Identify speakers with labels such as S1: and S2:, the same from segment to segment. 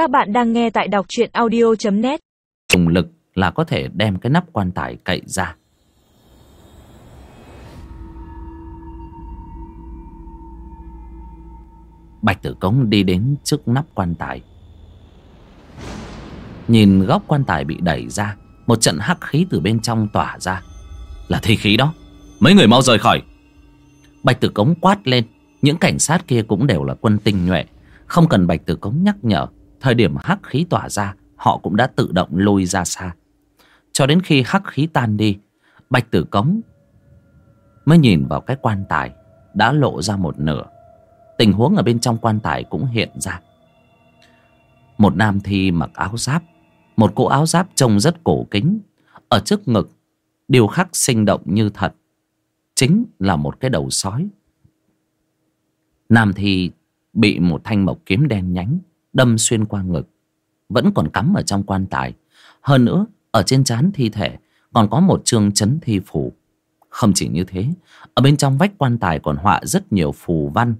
S1: Các bạn đang nghe tại đọc truyện audio.net
S2: Dùng lực là có thể đem cái nắp quan tài cậy ra. Bạch Tử Cống đi đến trước nắp quan tài. Nhìn góc quan tài bị đẩy ra, Một trận hắc khí từ bên trong tỏa ra. Là thi khí đó. Mấy người mau rời khỏi. Bạch Tử Cống quát lên. Những cảnh sát kia cũng đều là quân tinh nhuệ. Không cần Bạch Tử Cống nhắc nhở. Thời điểm hắc khí tỏa ra, Họ cũng đã tự động lôi ra xa. Cho đến khi hắc khí tan đi, Bạch Tử Cống Mới nhìn vào cái quan tài Đã lộ ra một nửa. Tình huống ở bên trong quan tài cũng hiện ra. Một nam thi mặc áo giáp, Một cỗ áo giáp trông rất cổ kính, Ở trước ngực, Điều khắc sinh động như thật, Chính là một cái đầu sói. Nam thi bị một thanh mộc kiếm đen nhánh Đâm xuyên qua ngực. Vẫn còn cắm ở trong quan tài. Hơn nữa, ở trên trán thi thể Còn có một chương chấn thi phủ Không chỉ như thế, Ở bên trong vách quan tài còn họa rất nhiều phù văn.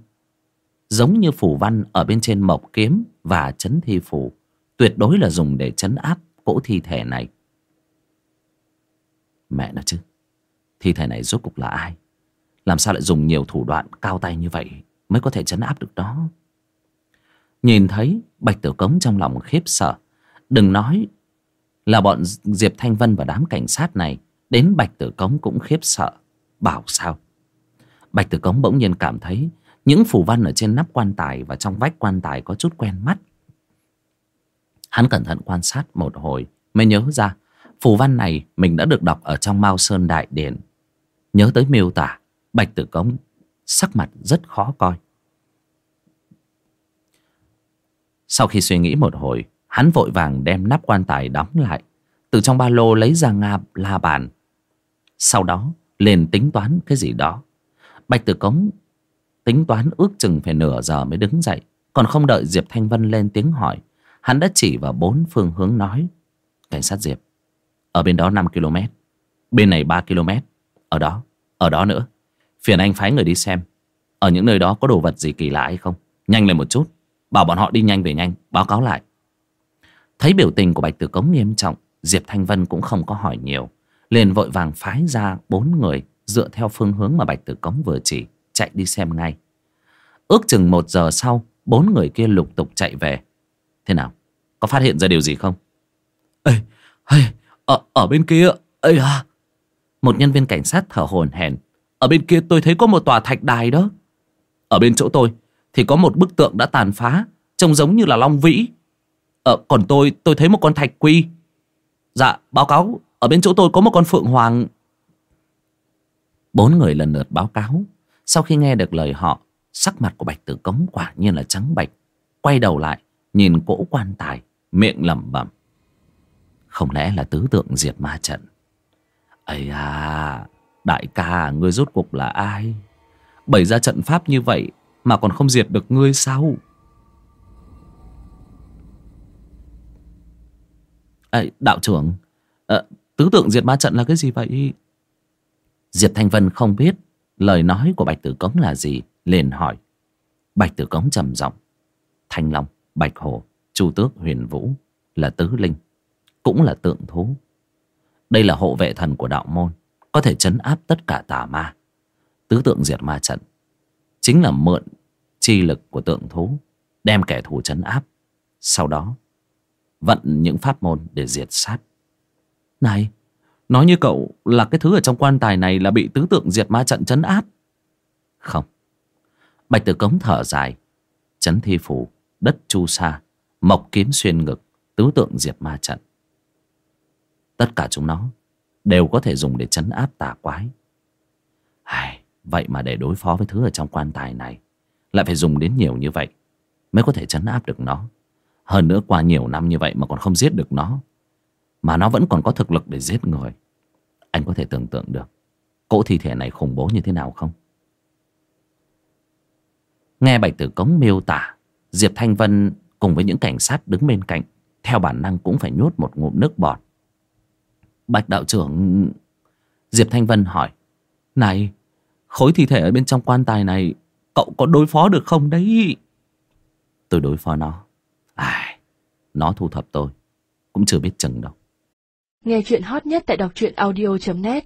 S2: Giống như phù văn ở bên trên mộc kiếm và chấn thi phủ tuyệt đối là dùng để chấn áp cỗ thi thể này. Mẹ nó chứ, thi thể này rốt cục là ai? Làm sao lại dùng nhiều thủ đoạn cao tay như vậy mới có thể chấn áp được đó? Nhìn thấy bạch tử cống trong lòng khiếp sợ đừng nói là bọn diệp thanh vân và đám cảnh sát này đến bạch tử cống cũng khiếp sợ bảo sao bạch tử cống bỗng nhiên cảm thấy những phù văn ở trên nắp quan tài và trong vách quan tài có chút quen mắt. Hắn cẩn thận quan sát một hồi mới nhớ ra phù văn này mình đã được đọc ở trong Mao Sơn Đại Điển. Nhớ tới miêu tả, Bạch Tử Cống sắc mặt rất khó coi. Sau khi suy nghĩ một hồi, hắn vội vàng đem nắp quan tài đóng lại. Từ trong ba lô lấy ra nga la bàn. Sau đó liền tính toán cái gì đó. Bạch Tử Cống Tính toán ước chừng phải nửa giờ mới đứng dậy Còn không đợi Diệp Thanh Vân lên tiếng hỏi Hắn đã chỉ vào bốn phương hướng nói Cảnh sát Diệp Ở bên đó 5 km Bên này 3 km Ở đó, ở đó nữa Phiền anh phái người đi xem Ở những nơi đó có đồ vật gì kỳ lạ hay không Nhanh lên một chút Bảo bọn họ đi nhanh về nhanh Báo cáo lại. Thấy biểu tình của Bạch Tử Cống nghiêm trọng Diệp Thanh Vân cũng không có hỏi nhiều. Liền vội vàng phái ra bốn người Dựa theo phương hướng mà Bạch Tử Cống vừa chỉ chạy đi xem ngay. Ước chừng một giờ sau bốn người kia lục tục chạy về. Thế nào? Có phát hiện ra điều gì không? Ê ê ở, ở bên kia ê à một nhân viên cảnh sát thở hổn hển. Ở bên kia tôi thấy có một tòa thạch đài đó. Ở bên chỗ tôi thì có một bức tượng đã tàn phá trông giống như là long vĩ. Ờ, còn tôi tôi thấy một con thạch quy. Dạ báo cáo ở bên chỗ tôi có một con phượng hoàng. Bốn người lần lượt báo cáo. Sau khi nghe được lời họ Sắc mặt của Bạch Tử Cống quả nhiên là trắng bạch. Quay đầu lại Nhìn cỗ quan tài Miệng lẩm bẩm. Không lẽ là tứ tượng diệt ma trận? Ấy à Đại ca ngươi rốt cuộc là ai? Bày ra trận pháp như vậy mà còn không diệt được ngươi sao? Ê, Đạo trưởng à, Tứ tượng diệt ma trận là cái gì vậy? Diệp Thanh Vân không biết lời nói của bạch tử cống là gì liền hỏi. Bạch tử cống trầm giọng. Thanh long bạch hồ chu tước huyền vũ là tứ linh cũng là tượng thú. Đây là hộ vệ thần của đạo môn có thể chấn áp tất cả tà ma. Tứ tượng diệt ma trận chính là mượn chi lực của tượng thú đem kẻ thù chấn áp sau đó vận những pháp môn để diệt sát này Nói như cậu là cái thứ ở trong quan tài này là bị tứ tượng diệt ma trận chấn áp. Không. Bạch tử cống thở dài. Chấn thi phù đất chu sa, mộc kiếm xuyên ngực, tứ tượng diệt ma trận. Tất cả chúng nó đều có thể dùng để chấn áp tà quái. Ai, vậy mà để đối phó với thứ ở trong quan tài này, lại phải dùng đến nhiều như vậy mới có thể chấn áp được nó. Hơn nữa qua nhiều năm như vậy mà còn không giết được nó, mà nó vẫn còn có thực lực để giết người. Anh có thể tưởng tượng được Cỗ thi thể này khủng bố như thế nào không? Nghe Bạch Tử Cống miêu tả, Diệp Thanh Vân cùng với những cảnh sát đứng bên cạnh, Theo bản năng cũng phải nhốt một ngụm nước bọt. Bạch đạo trưởng, Diệp Thanh Vân hỏi, Này Khối thi thể ở bên trong quan tài này, Cậu có đối phó được không đấy? Tôi đối phó nó. Ai, nó thu thập tôi. Cũng chưa biết chừng đâu.
S1: Nghe chuyện hot nhất tại đọc truyện audio.net